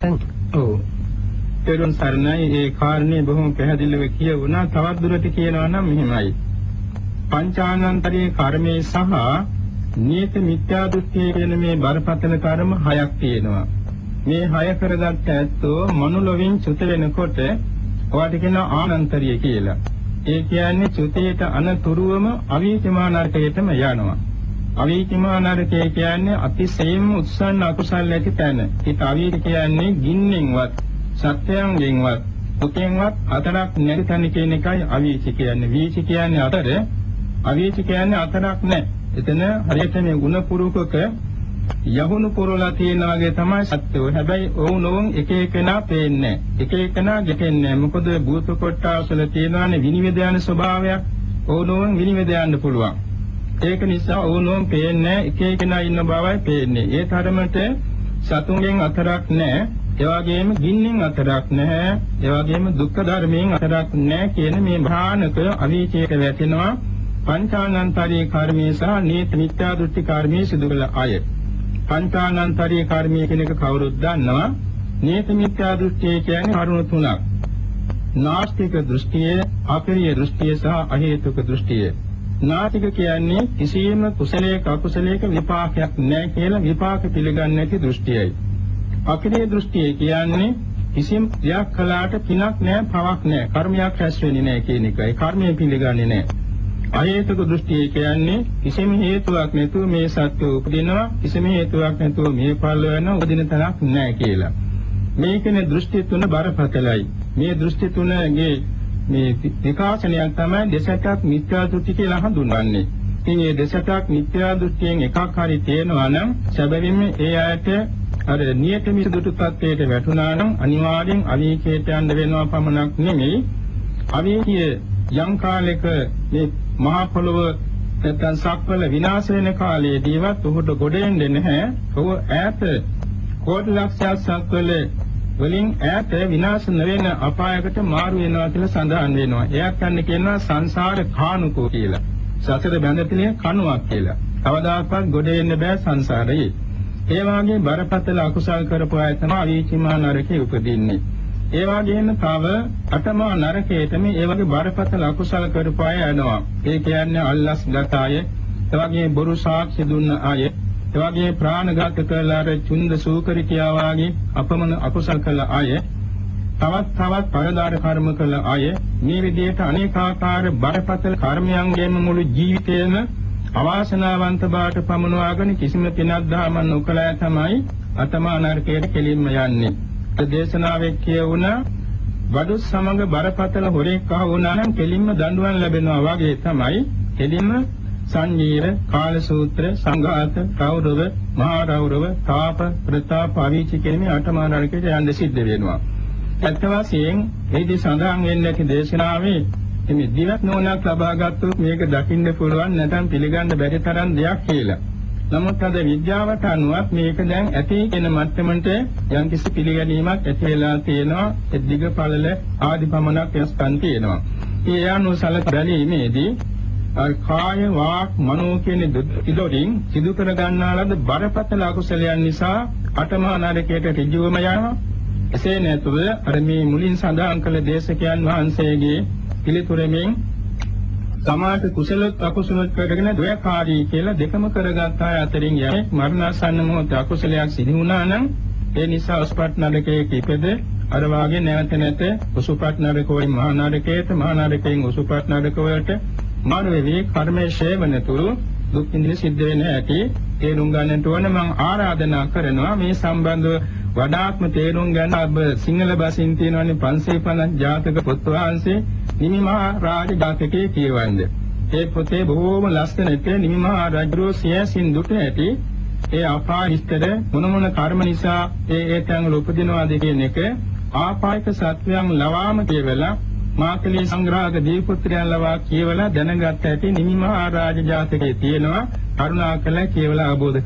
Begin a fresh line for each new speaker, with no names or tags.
ඔව්. පෙරුම් සරණයි ඒ කාරණේ බොහොම පැහැදිලිව කියවුණා. තවත් දුරට කියනවා නම් මෙහෙමයි. පංචානන්තරයේ කර්මයේ සහ නියත මිත්‍යා දෘෂ්ටියේ කියන මේ බරපතල කර්ම හයක් තියෙනවා. මේ හය කරගත්ත ඇත්තෝ මනුලොවින් චුත වෙනකොට ඔයාට කියන ආනන්තරිය කියලා. ඒ කියන්නේ චුතේට අනතුරුවම අවීචමා නරකයටම යනවා. අවීචමා නරකය කියන්නේ අතිශයින්ම උත්සන්න අකුසල් ඇති තැන. ඒක අවීච කියන්නේ ගින්නෙන්වත් සත්‍යයෙන්වත් දුකෙන්වත් අතරක් නැති තැන කියන එකයි අවීච කියන්නේ. වීච කියන්නේ අතර අවීච කියන්නේ අතරක් නැහැ. එතන හරියට මේ ಗುಣ පුරුකක යහුණු පුරලා තියෙන වගේ තමයි සත්‍යෝ. හැබැයි ඔවුන් ඔවුන් එක එකනා පේන්නේ එක එකනා ගැටෙන්නේ මොකද භූත කොටාසල තියෙනවානේ විනිවිද යන ස්වභාවයක්. ඔවුන් ඔවුන් විනිවිද යන්න පුළුවන්. ඒක නිසා ඔවුන් ඔවුන් පේන්නේ එක එකනා ඉන්න බවයි පේන්නේ. ඒ තරමට සතුන්ගෙන් අතරක් නැහැ. ඒ වගේම ගින්නෙන් අතරක් නැහැ. ඒ වගේම දුක්ඛ ධර්මයෙන් අතරක් නැහැ කියන මේ භානක අවීචයට වැටෙනවා. පංචානන්තරී කර්මයේ සහ නීත මිත්‍යා දෘෂ්ටි කර්මයේ සිදු කළ අය. පංචානන්තරී කර්මයේ කියන එක කවුරුත් දන්නවා. නීත මිත්‍යා දෘෂ්ටිය කියන්නේ කරුණු තුනක්. නාස්තික දෘෂ්ටිය, අපරිය දෘෂ්ටිය සහ අහේතුක දෘෂ්ටිය. නාතික කියන්නේ කිසියම් කුසලයක අකුසලයක විපාකයක් නැහැ කියලා විපාක පිළිගන්නේ නැති දෘෂ්ටියයි. අපරිය දෘෂ්ටිය කියන්නේ කිසියම් ක්‍රියාවක් කළාට පිනක් නැහැ, පවක් නැහැ, කර්මයක් රැස් වෙන්නේ නැහැ කියන එකයි. කර්මය පිළිගන්නේ නැහැ. අහේතුක දෘෂ්ටිය කියන්නේ කිසිම හේතුවක් නැතුව මේ සත්‍ය උපදිනවා කිසිම හේතුවක් නැතුව මේ පල්ල වෙන උපදින තැනක් නැහැ කියලා. මේකනේ දෘෂ්ටි තුන බරපතලයි. මේ දෘෂ්ටි තුනගේ මේ විකාශනයක් තමයි දෙසටක් මිත්‍යා දෘෂ්ටි කියලා හඳුන්වන්නේ. ඉතින් මේ දෙසටක් මිත්‍යා දෘෂ්ටියෙන් එකක් හරි තියෙනවා නම් සැබවින්ම ඒ අයට අර නියත මිසදුතු තත්ත්වයට වැටුණා නම් අනිවාර්යෙන් අවීචයට යන්න වෙනවා පමණක් නෙමෙයි අවීචිය යම් කාලයක මේ මහා පොළොව නැත්නම් සක්වල විනාශ වෙන කාලයේදීවත් ඔහුට ගොඩ එන්නේ නැහැ. ඔහු ඈත කෝටි ලක්ෂයක් සක්වල වලින් ඈත විනාශ නොවන අපායකට මාරු වෙනවා කියලා සඳහන් වෙනවා. එයක් යන්නේ කියනවා සංසාර කානුකෝ කියලා. සසර බැඳතිනේ කණුවක් කියලා. කවදාකවත් ගොඩ එන්න බෑ සංසාරයේ. ඒ වාගේ බරපතල අකුසල් කරපු අය තමයි අවීචිමා නරකේ උපදින්නේ. ඒ වගේම තව අටමා නරකයේතම ඒ වගේ බරපතල අකුසල කරපු අය යනවා. ඒ කියන්නේ අල්ලස් ගත අය, ඒ වගේ බොරු සාක්ෂි දුන්න අය, ඒ වගේ ප්‍රාණඝාත කළා අර චුන්ද සූකරිකයා වාගේ අපමණ අකුසල කළ අය, තවත් තවත් පරදාර කර්ම කළ අය මේ විදිහට අනේකාකාර බරපතල කර්මයන්ගෙන් මුළු ජීවිතේම අවාසනාවන්ත බවට පමුණවාගෙන කිසිම පිනක් දහමක් නොකළා තමයි අතමා නරකයට කෙලින්ම යන්නේ. දේශනාවේ කියවුණ බඩු සමග බරපතල හොරෙක් ආ වුණා නම් කෙලින්ම දඬුවම් ලැබෙනවා වගේ තමයි කෙලින්ම සංජීර කාලසූත්‍ර සංඝාත කෞරව මහා රෞරව තාප ප්‍රතාප අවීචි කියන මේ අටමහා නරකයට යන්න සිද්ධ වෙනවා. ඇත්ත වශයෙන් ඒදී සඳහන් වෙන්නේ නැති දේශනාවේ මේ දිවක් නෝනක් ලබා ගත්තොත් මේක දකින්න පුළුවන් නැත්නම් පිළිගන්න බැරි තරම් දෙයක් කියලා. නමුත් අද විද්‍යාවට අනුවත් මේක දැන් ඇති කියන මට්ටමට යම්කිසි පිළිගැනීමක් ඇති වෙලා තියෙනවා ඒ දිග පළල ආදි පමණක් වෙනස්කම් තියෙනවා. ඒ අනුව සැලක බැලීමේදී කාය වාක් මනෝ කියන ඉදොරින් සිදු කර ගන්නා ලද බරපතල අකුසලයන් නිසා අටමහා නරකයට ඍජුවම යනවා. එසේ නැතුව අර මේ මුලින් සඳහන් කළ දේශකයන් වහන්සේගේ පිළිතුරෙමින් සමාත කුසල අකුසල කරගෙන ද්වයකාරී කියලා දෙකම කරගත් අය අතරින් යමෙක් මරණාසන්න මොහොත අකුසලයක් සිදු වුණා නම් ඒ නිසා උස්පත් නරකයේ කිපෙද අර වාගේ නැවත නැත උසුපත් නරකෝයි මහා නරකයට මහා නරකයෙන් උසුපත් නරක වලට මානවී කර්මයේ ශේවනතුරු දුක් විඳින සිද්ධ වෙන ඇති තේරුම් ගන්නට ඕන. මම ආරාධනා කරනවා මේ සම්බන්ධව වඩාත්ම තේරුම් ගන්න. ඔබ සිංහල භාෂෙන් තියෙනවානේ 550 ජාතක පොත් වහන්සේ නිමිමහා රාජ ජාතකයේ කියවන්නේ. ඒ පොතේ බොහෝම ලස්සනට නිමිමහා රජුගේ සියසින් දුට ඇති. ඒ අපාය විස්තර මොන මොන කර්ම නිසා ඒ ඒ තැන්වල උපදිනවාද කියන එක ආපායක සත්වයන් ලවාම කියවලා මාතලේ සංග්‍රහක දීපුත්‍රයන් ලවා කියවලා දැනගත් ඇති නිමිමහා රාජ ජාතකයේ තියෙනවා කරුණාකර කියවලා අවබෝධ